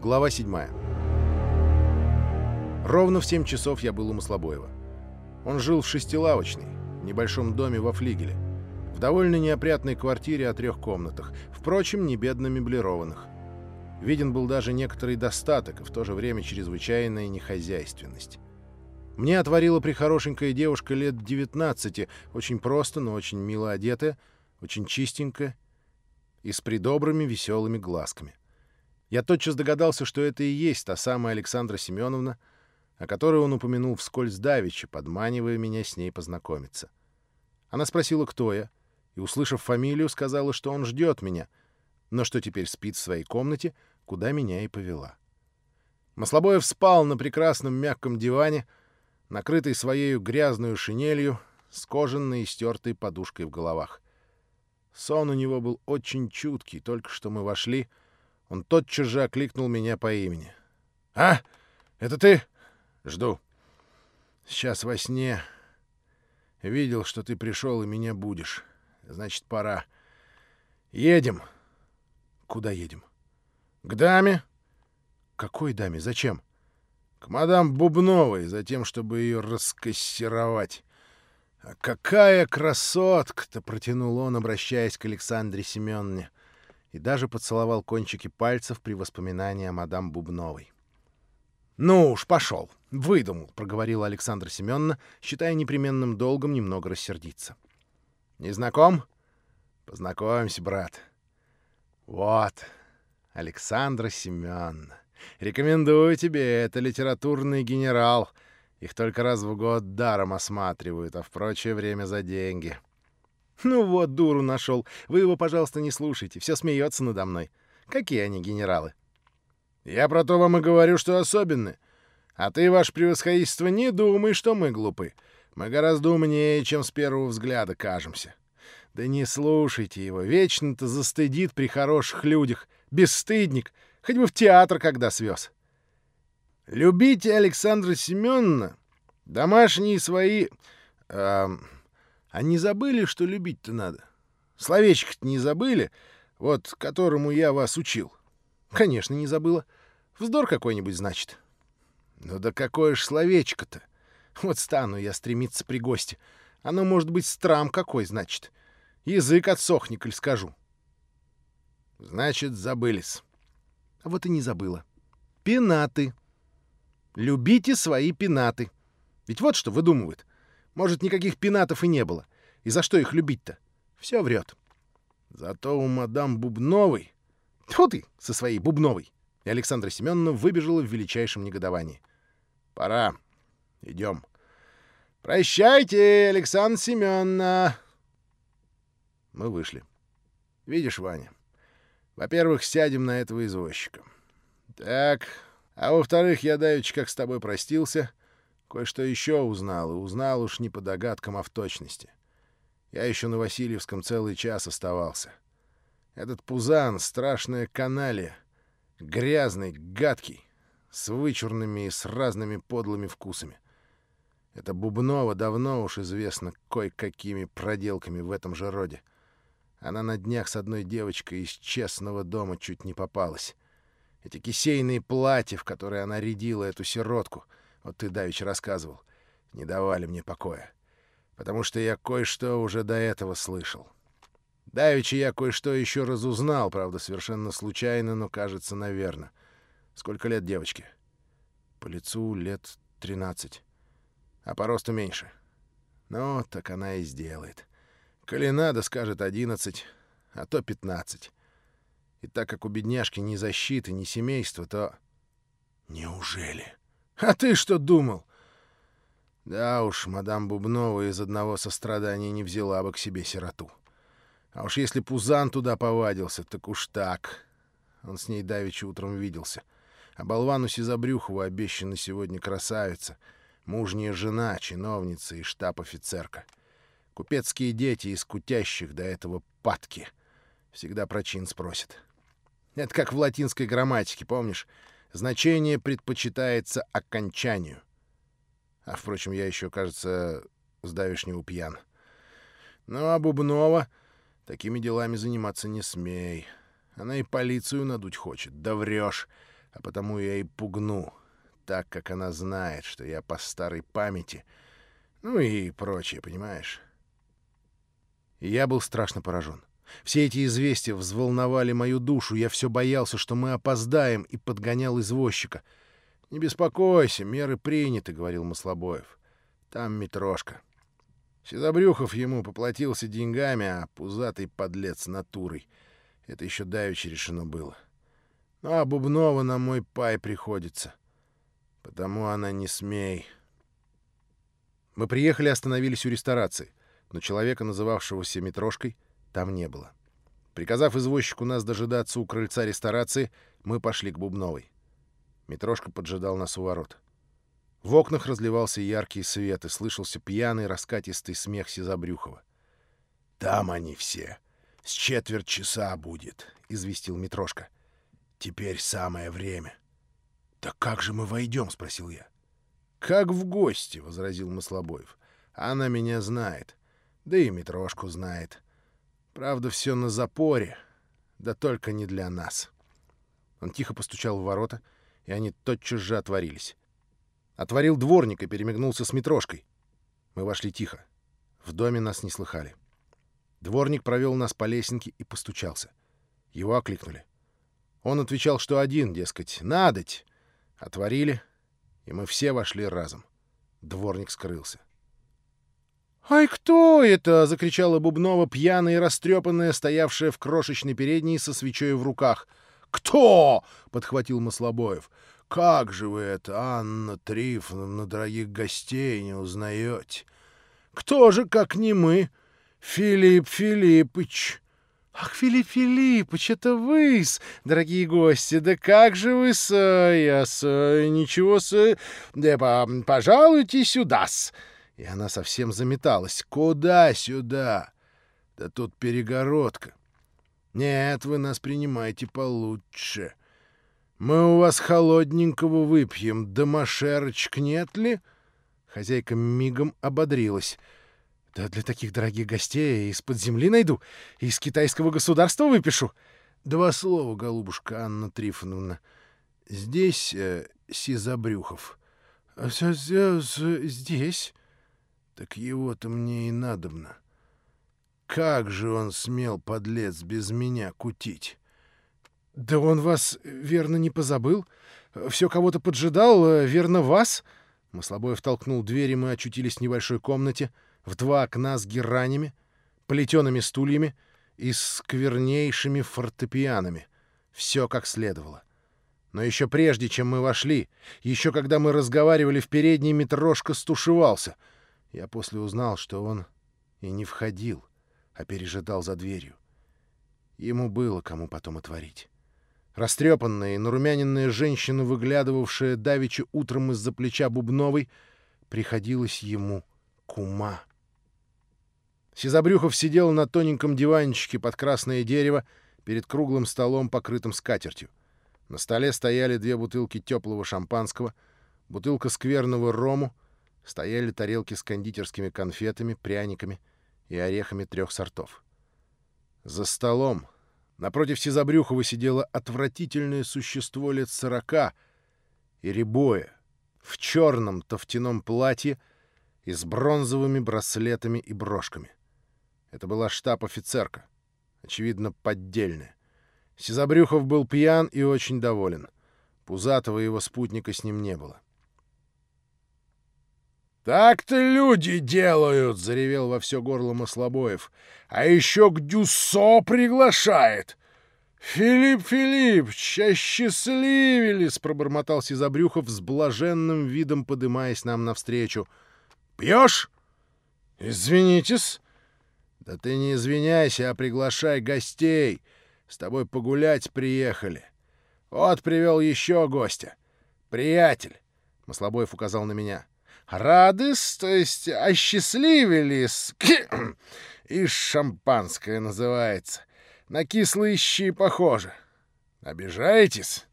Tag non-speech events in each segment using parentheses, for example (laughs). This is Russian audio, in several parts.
Глава 7. Ровно в 7 часов я был у Маслобоева. Он жил в шестилавочной, небольшом доме во флигеле, в довольно неопрятной квартире о трех комнатах, впрочем, не бедно меблированных. Виден был даже некоторый достаток и в то же время чрезвычайная нехозяйственность. Мне отворила прихорошенькая девушка лет 19, очень просто, но очень мило одетая, очень чистенькая и с придобрыми веселыми глазками. Я тотчас догадался, что это и есть та самая Александра Семеновна, о которой он упомянул вскользь давеча, подманивая меня с ней познакомиться. Она спросила, кто я, и, услышав фамилию, сказала, что он ждет меня, но что теперь спит в своей комнате, куда меня и повела. Маслобоев спал на прекрасном мягком диване, накрытый своей грязную шинелью, с кожаной и стертой подушкой в головах. Сон у него был очень чуткий, только что мы вошли, он тотчас же окликнул меня по имени. «А, это ты?» «Жду. Сейчас во сне видел, что ты пришел и меня будешь. Значит, пора. Едем». «Куда едем?» «К даме». «Какой даме? Зачем?» «К мадам Бубновой, за тем, чтобы ее раскассировать». «А какая красотка-то!» — протянул он, обращаясь к Александре Семеновне, и даже поцеловал кончики пальцев при воспоминании о мадам Бубновой. «Ну уж, пошел! Выдумал!» — проговорила Александра Семеновна, считая непременным долгом немного рассердиться. «Не знаком? Познакомимся, брат. Вот, Александра Семеновна. Рекомендую тебе, это литературный генерал». Их только раз в год даром осматривают, а в прочее время за деньги. Ну вот, дуру нашел. Вы его, пожалуйста, не слушайте. Все смеется надо мной. Какие они генералы? Я про то вам и говорю, что особенны. А ты, ваше превосходительство, не думай, что мы глупы. Мы гораздо умнее, чем с первого взгляда кажемся. Да не слушайте его. Вечно-то застыдит при хороших людях. Бесстыдник. Хоть бы в театр когда свез. Любите Александра Семеновна, домашние свои... Э, а не забыли, что любить-то надо? Словечко-то не забыли, вот которому я вас учил? Конечно, не забыла. Вздор какой-нибудь, значит. Ну да какое ж словечко-то? Вот стану я стремиться при гости. Оно может быть страм какой, значит. Язык отсохни, коль скажу. Значит, забылись. А вот и не забыла. Пенаты. Любите свои пенаты. Ведь вот что выдумывают. Может, никаких пенатов и не было. И за что их любить-то? Все врет. Зато у мадам Бубновой... Тьфу ты со своей Бубновой! И Александра Семеновна выбежала в величайшем негодовании. Пора. Идем. Прощайте, Александра Семеновна. Мы вышли. Видишь, Ваня, во-первых, сядем на этого извозчика. Так, а во-вторых, я давеча, как с тобой простился, кое-что еще узнал, и узнал уж не по догадкам, а в точности. Я еще на Васильевском целый час оставался. Этот Пузан — страшная каналия, грязный, гадкий, с вычурными и с разными подлыми вкусами. Это Бубнова давно уж известно кое-какими проделками в этом же роде. Она на днях с одной девочкой из честного дома чуть не попалась. Эти кисейные платья, в которые она рядила эту сиротку, вот ты давеча рассказывал, не давали мне покоя. Потому что я кое-что уже до этого слышал. Давеча я кое-что еще разузнал, правда, совершенно случайно, но кажется, наверно. Сколько лет девочке? По лицу лет тринадцать. А по росту меньше. Ну, так она и сделает. Коли надо, скажет одиннадцать, а то пятнадцать. И так как у бедняжки ни защиты, ни семейства, то... Неужели? (laughs) А ты что думал? Да уж, мадам Бубнова из одного сострадания не взяла бы к себе сироту. А уж если Пузан туда повадился, так уж так. Он с ней давеча утром виделся. А болвану Сизобрюхову обещана сегодня красавица, мужняя жена, чиновница и штаб-офицерка. Купецкие дети из кутящих до этого падки. Всегда про чин спросят. Это как в латинской грамматике, помнишь? Значение предпочитается окончанию. А, впрочем, я еще, кажется, с давешнего пьян. Ну, а Бубнова такими делами заниматься не смей. Она и полицию надуть хочет. Да врешь. а потому я и пугну, так как она знает, что я по старой памяти, ну и прочее, понимаешь? И я был страшно поражен. Все эти известия взволновали мою душу, я все боялся, что мы опоздаем, и подгонял извозчика. «Не беспокойся, меры приняты», — говорил Маслобоев. «Там метрошка». Сизобрюхов ему поплатился деньгами, а пузатый подлец натурой. Это еще давеча решено было. Ну, а Бубнова на мой пай приходится. Потому она не смей. Мы приехали и остановились у ресторации, но человека, называвшегося Митрошкой, там не было. Приказав извозчику нас дожидаться у крыльца ресторации, мы пошли к Бубновой. Митрошка поджидал нас у ворот. В окнах разливался яркий свет, и слышался пьяный раскатистый смех Сизабрюхова. «Там они все. С четверть часа будет», — известил Митрошка. «Теперь самое время». «Так как же мы войдем?» — спросил я. «Как в гости», — возразил Маслобоев. «Она меня знает. Да и Митрошку знает. Правда, все на запоре, да только не для нас». Он тихо постучал в ворота, и они тотчас же отворились. Отворил дворник и перемигнулся с Митрошкой. Мы вошли тихо. В доме нас не слыхали. Дворник провел нас по лесенке и постучался. Его окликнули. Он отвечал, что один, дескать, надоть. Отворили, и мы все вошли разом. Дворник скрылся. «Ай, кто это?» — закричала Бубнова, пьяная и растрепанная, стоявшая в крошечной передней со свечой в руках. «Кто?» — подхватил Маслобоев. Как же вы это, Анна Трифоновна, дорогих гостей не узнаете? Кто же, как не мы? Филипп Филиппыч. Ах, Филипп Филиппыч, это вы дорогие гости. Да как же вы с... Я с... Ничего с... Да, пожалуйте сюда-с. И она совсем заметалась. Куда сюда? Да тут перегородка. Нет, вы нас принимайте получше. «Мы у вас холодненького выпьем, да нет ли?» Хозяйка мигом ободрилась. «Да для таких дорогих гостей из-под земли найду, из китайского государства выпишу». «Два слова, голубушка Анна Трифоновна. Здесь э, Сизобрюхов». «Здесь?» «Так его-то мне и надобно. Как же он смел, подлец, без меня кутить?» «Да он вас, верно, не позабыл? Все кого-то поджидал, э, верно, вас?» Маслобоев толкнул дверь, и мы очутились в небольшой комнате, в два окна с геранями, плетеными стульями и сквернейшими фортепианами. Все как следовало. Но еще прежде, чем мы вошли, еще когда мы разговаривали в передней, Митрошка стушевался. Я после узнал, что он и не входил, а пережидал за дверью. Ему было кому потом отворить. Растрепанная и нарумяненная женщина, выглядывавшая давеча утром из-за плеча Бубновой, приходилась ему кума. Сизобрюхов сидел на тоненьком диванчике под красное дерево перед круглым столом, покрытым скатертью. На столе стояли две бутылки теплого шампанского, бутылка скверного рому, стояли тарелки с кондитерскими конфетами, пряниками и орехами трех сортов. За столом, Напротив Сизобрюхова сидело отвратительное существо лет сорока и рябое, в черном тофтяном платье и с бронзовыми браслетами и брошками. Это была штаб-офицерка, очевидно, поддельная. Сизобрюхов был пьян и очень доволен. Пузатого его спутника с ним не было. «Так-то люди делают!» — заревел во все горло Маслобоев. «А еще к Дюссо приглашает!» «Филипп Филиппович, осчастливились!» — пробормотал Сизобрюхов с блаженным видом, подымаясь нам навстречу. «Пьешь? Извинитесь!» «Да ты не извиняйся, а приглашай гостей. С тобой погулять приехали. Вот привел еще гостя. Приятель!» — Маслобоев указал на меня. — Радыс, то есть осчастливились. И шампанское называется. На кислые щи похоже. Обижаетесь?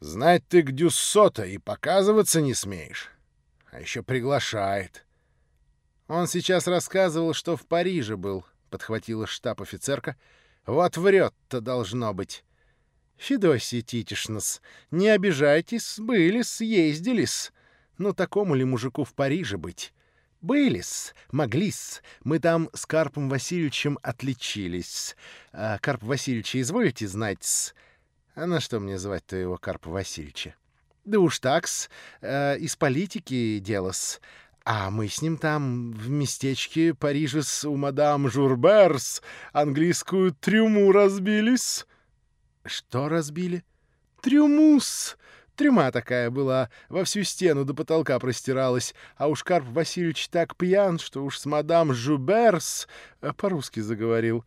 Знать ты к Дюссота и показываться не смеешь. А еще приглашает. Он сейчас рассказывал, что в Париже был, — подхватила штаб-офицерка. Вот врет-то должно быть. Федосия Титишнос, не обижайтесь, были-с, ездили-с. Но такому ли мужику в Париже быть? Были-с, могли-с. Мы там с Карпом Васильевичем отличились. А Карп Васильевича изволите знать-с? А на что мне звать-то его Карпа Васильевича? Да уж так-с, э, из политики дело-с. А мы с ним там в местечке Парижа с у мадам Журберс английскую трюму разбились. Что разбили? Трюмус! Трюма такая была, во всю стену до потолка простиралась, а уж Карп Васильевич так пьян, что уж с мадам Жуберс э, по-русски заговорил.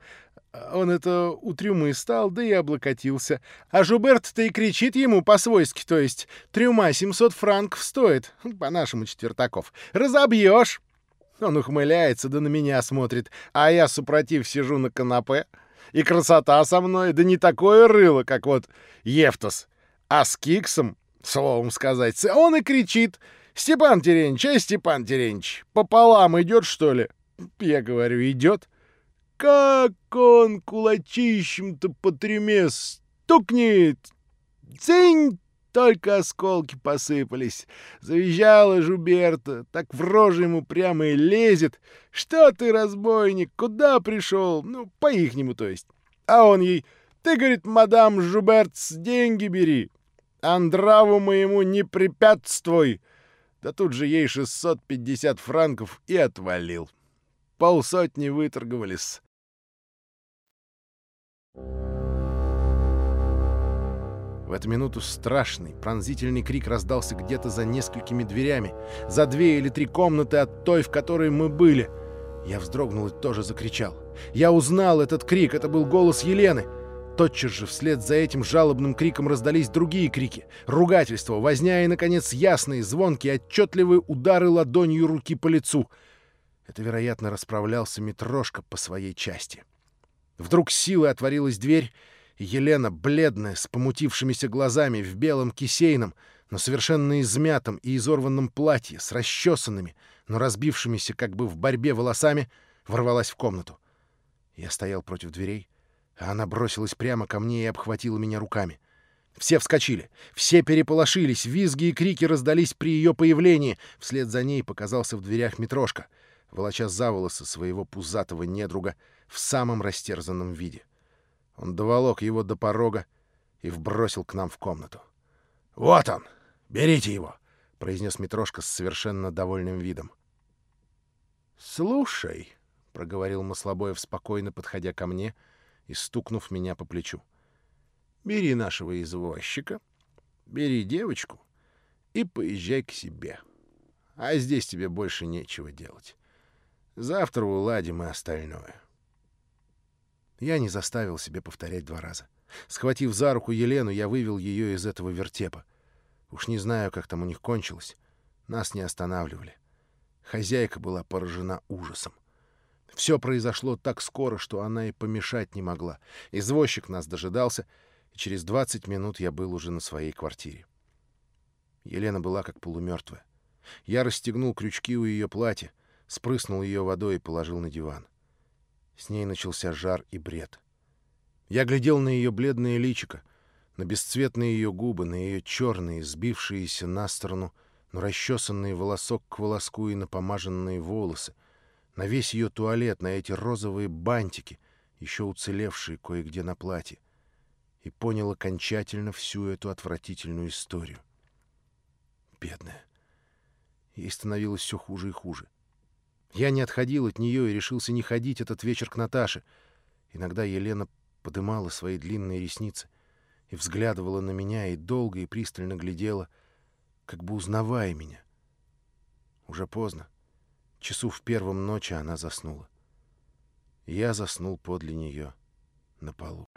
Он это у трюмы стал, да и облокотился. А Жуберт-то и кричит ему по-свойски, то есть «Трюма 700 франков стоит, (laughs) по-нашему четвертаков. Разобьешь!» Он ухмыляется, да на меня смотрит, а я, супротив, сижу на канапе и красота со мной, да не такое рыло, как вот Ефтос, а с Киксом, словом сказать, он и кричит «Степан Теренч, эй, Степан Теренч, пополам идет, что ли?» Я говорю «Идет». Как он кулачищем-то по треме стукнет! Цень! Только осколки посыпались. Завизжала Жуберта, так в рожу ему прямо и лезет. Что ты, разбойник, куда пришел? Ну, по-ихнему, то есть. А он ей, ты, говорит, мадам Жубертс, деньги бери. Андраву моему не препятствуй. Да тут же ей 650 франков и отвалил. Полсотни выторговались. В эту минуту страшный, пронзительный крик раздался где-то за несколькими дверями, за две или три комнаты от той, в которой мы были. Я вздрогнул и тоже закричал. Я узнал этот крик, это был голос Елены. Тотчас же вслед за этим жалобным криком раздались другие крики. Ругательства, возня и, наконец, ясные, звонкие, отчетливые удары ладонью руки по лицу. Это, вероятно, расправлялся Митрошка по своей части. Вдруг силой отворилась дверь, Елена, бледная, с помутившимися глазами, в белом кисейном, но совершенно измятом и изорванном платье, с расчесанными, но разбившимися как бы в борьбе волосами, ворвалась в комнату. Я стоял против дверей, она бросилась прямо ко мне и обхватила меня руками. Все вскочили, все переполошились, визги и крики раздались при ее появлении. Вслед за ней показался в дверях Митрошка, волоча за волосы своего пузатого недруга в самом растерзанном виде. — он доволок его до порога и вбросил к нам в комнату. «Вот он! Берите его!» — произнес Митрошка с совершенно довольным видом. «Слушай», — проговорил Маслобоев спокойно, подходя ко мне и стукнув меня по плечу, — «бери нашего извозчика, бери девочку и поезжай к себе. А здесь тебе больше нечего делать. Завтра уладим и остальное». Я не заставил себе повторять два раза. Схватив за руку Елену, я вывел ее из этого вертепа. Уж не знаю, как там у них кончилось. Нас не останавливали. Хозяйка была поражена ужасом. Все произошло так скоро, что она и помешать не могла. Извозчик нас дожидался, и через 20 минут я был уже на своей квартире. Елена была как полумертвая. Я расстегнул крючки у ее платья, спрыснул ее водой и положил на диван. С ней начался жар и бред. Я глядел на ее бледное личико, на бесцветные ее губы, на ее черные, сбившиеся на сторону, но расчесанные волосок к волоску и напомаженные волосы, на весь ее туалет, на эти розовые бантики, еще уцелевшие кое-где на платье, и понял окончательно всю эту отвратительную историю. Бедная. Ей становилось все хуже и хуже. Я не отходил от нее и решился не ходить этот вечер к Наташе. Иногда Елена подымала свои длинные ресницы и взглядывала на меня и долго и пристально глядела, как бы узнавая меня. Уже поздно. Часу в первом ночи она заснула. Я заснул подле нее на полу.